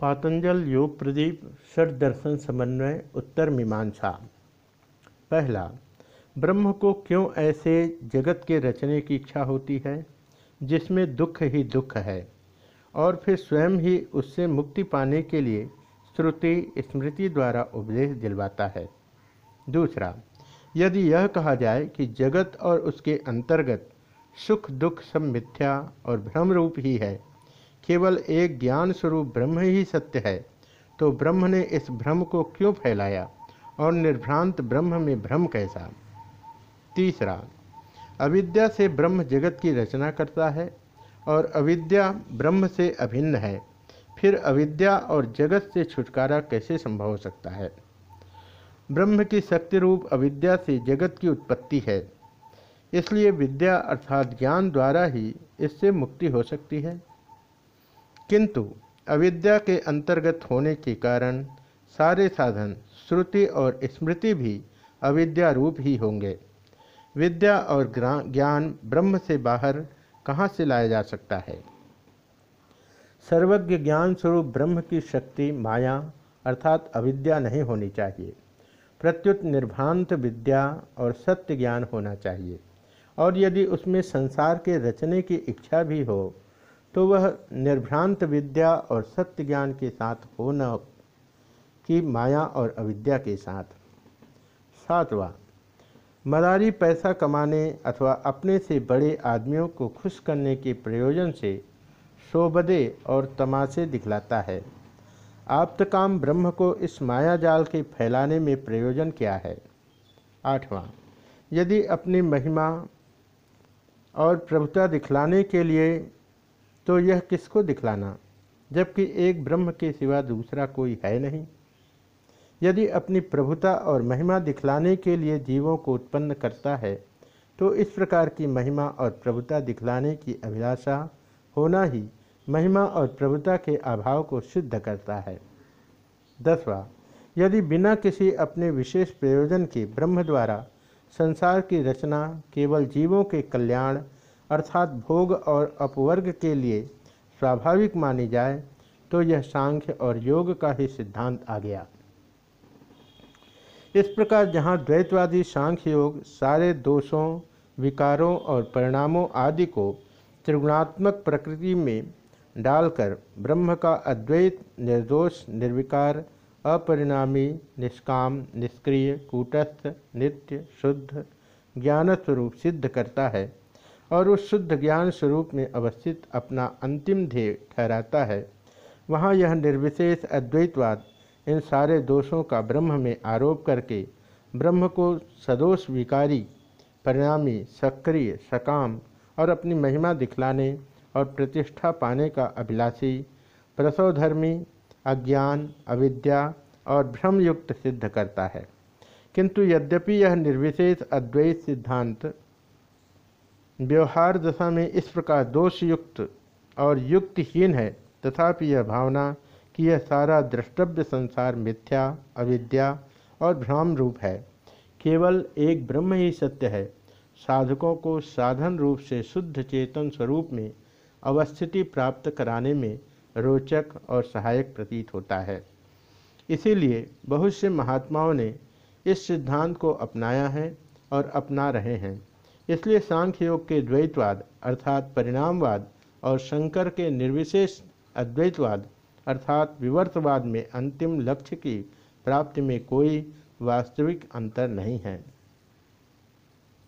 पातंजल योग प्रदीप षट दर्शन समन्वय, उत्तर मीमांसा। पहला, ब्रह्म को क्यों ऐसे जगत के रचने की इच्छा होती है, जिसमें दुख ही दुख है, और फिर स्वयं ही उससे मुक्ति पाने के लिए श्रुति, स्मृति द्वारा उपदेश दिलवाता है। दूसरा, यदि यह कहा जाए कि जगत और उसके अंतर्गत सुख दुख सब मिथ्या और भ्रम रूप ही है केवल एक ज्ञान स्वरूप ब्रह्म ही सत्य है। तो ब्रह्म ने इस भ्रम को क्यों फैलाया? और निर्भ्रांत ब्रह्म में भ्रम कैसा? तीसरा, अविद्या से ब्रह्म जगत की रचना करता है, और अविद्या ब्रह्म से अभिन्न है। फिर अविद्या और जगत से छुटकारा कैसे संभव हो सकता है? ब्रह्म की शक्ति रूप अविद्या से जगत की उत्पत्ति है। इसलिए विद्या अर्थात ज्ञान द्वारा ही इससे मुक्ति हो सकती है। किंतु अविद्या के अंतर्गत होने के कारण सारे साधन, श्रुति और स्मृति भी अविद्या रूप ही होंगे। विद्या और ज्ञान ब्रह्म से बाहर कहाँ से लाया जा सकता है? सर्वज्ञ ज्ञान स्वरूप ब्रह्म की शक्ति माया अर्थात अविद्या नहीं होनी चाहिए। प्रत्युत निर्भांत विद्या और सत्य ज्ञान होना चाहिए। और यदि उसमें संसार के रचने की इच्छा भी हो तो वह निर्भ्रांत विद्या और सत्य ज्ञान के साथ हो न कि माया और अविद्या के साथ। सातवा मदारी पैसा कमाने अथवा अपने से बड़े आदमियों को खुश करने के प्रयोजन से शोबदे और तमाशे दिखलाता है। आप्तकाम ब्रह्म को इस माया जाल के फैलाने में प्रयोजन क्या है? आठवां, यदि अपनी महिमा और प्रभुता दिखलाने के लिए तो यह किसको दिखलाना? जबकि एक ब्रह्म के सिवा दूसरा कोई है नहीं। यदि अपनी प्रभुता और महिमा दिखलाने के लिए जीवों को उत्पन्न करता है तो इस प्रकार की महिमा और प्रभुता दिखलाने की अभिलाषा होना ही महिमा और प्रभुता के अभाव को सिद्ध करता है। दसवा, यदि बिना किसी अपने विशेष प्रयोजन के ब्रह्म द्वारा संसार की रचना केवल जीवों के कल्याण अर्थात भोग और अपवर्ग के लिए स्वाभाविक मानी जाए तो यह सांख्य और योग का ही सिद्धांत आ गया। इस प्रकार जहाँ द्वैतवादी सांख्य योग सारे दोषों, विकारों और परिणामों आदि को त्रिगुणात्मक प्रकृति में डालकर ब्रह्म का अद्वैत, निर्दोष, निर्विकार, अपरिणामी, निष्काम, निष्क्रिय, कूटस्थ, नित्य, शुद्ध ज्ञान स्वरूप सिद्ध करता है और उस शुद्ध ज्ञान स्वरूप में अवस्थित अपना अंतिम ध्येय ठहराता है। वहाँ यह निर्विशेष अद्वैतवाद इन सारे दोषों का ब्रह्म में आरोप करके ब्रह्म को सदोष विकारी, परिणामी, सक्रिय, सकाम और अपनी महिमा दिखलाने और प्रतिष्ठा पाने का अभिलाषी, प्रसवधर्मी, अज्ञान, अविद्या और भ्रमयुक्त सिद्ध करता है। किंतु यद्यपि यह निर्विशेष अद्वैत सिद्धांत व्यवहार दशा में इस प्रकार दोषयुक्त और युक्तहीन है। तथापि यह भावना कि यह सारा द्रष्टव्य संसार मिथ्या, अविद्या और भ्राम रूप है। केवल एक ब्रह्म ही सत्य है। साधकों को साधन रूप से शुद्ध चेतन स्वरूप में अवस्थिति प्राप्त कराने में रोचक और सहायक प्रतीत होता है। इसीलिए बहुत से महात्माओं ने इस सिद्धांत को अपनाया है और अपना रहे हैं। इसलिए सांख्य योग के द्वैतवाद अर्थात परिणामवाद और शंकर के निर्विशेष अद्वैतवाद अर्थात विवर्तवाद में अंतिम लक्ष्य की प्राप्ति में कोई वास्तविक अंतर नहीं है।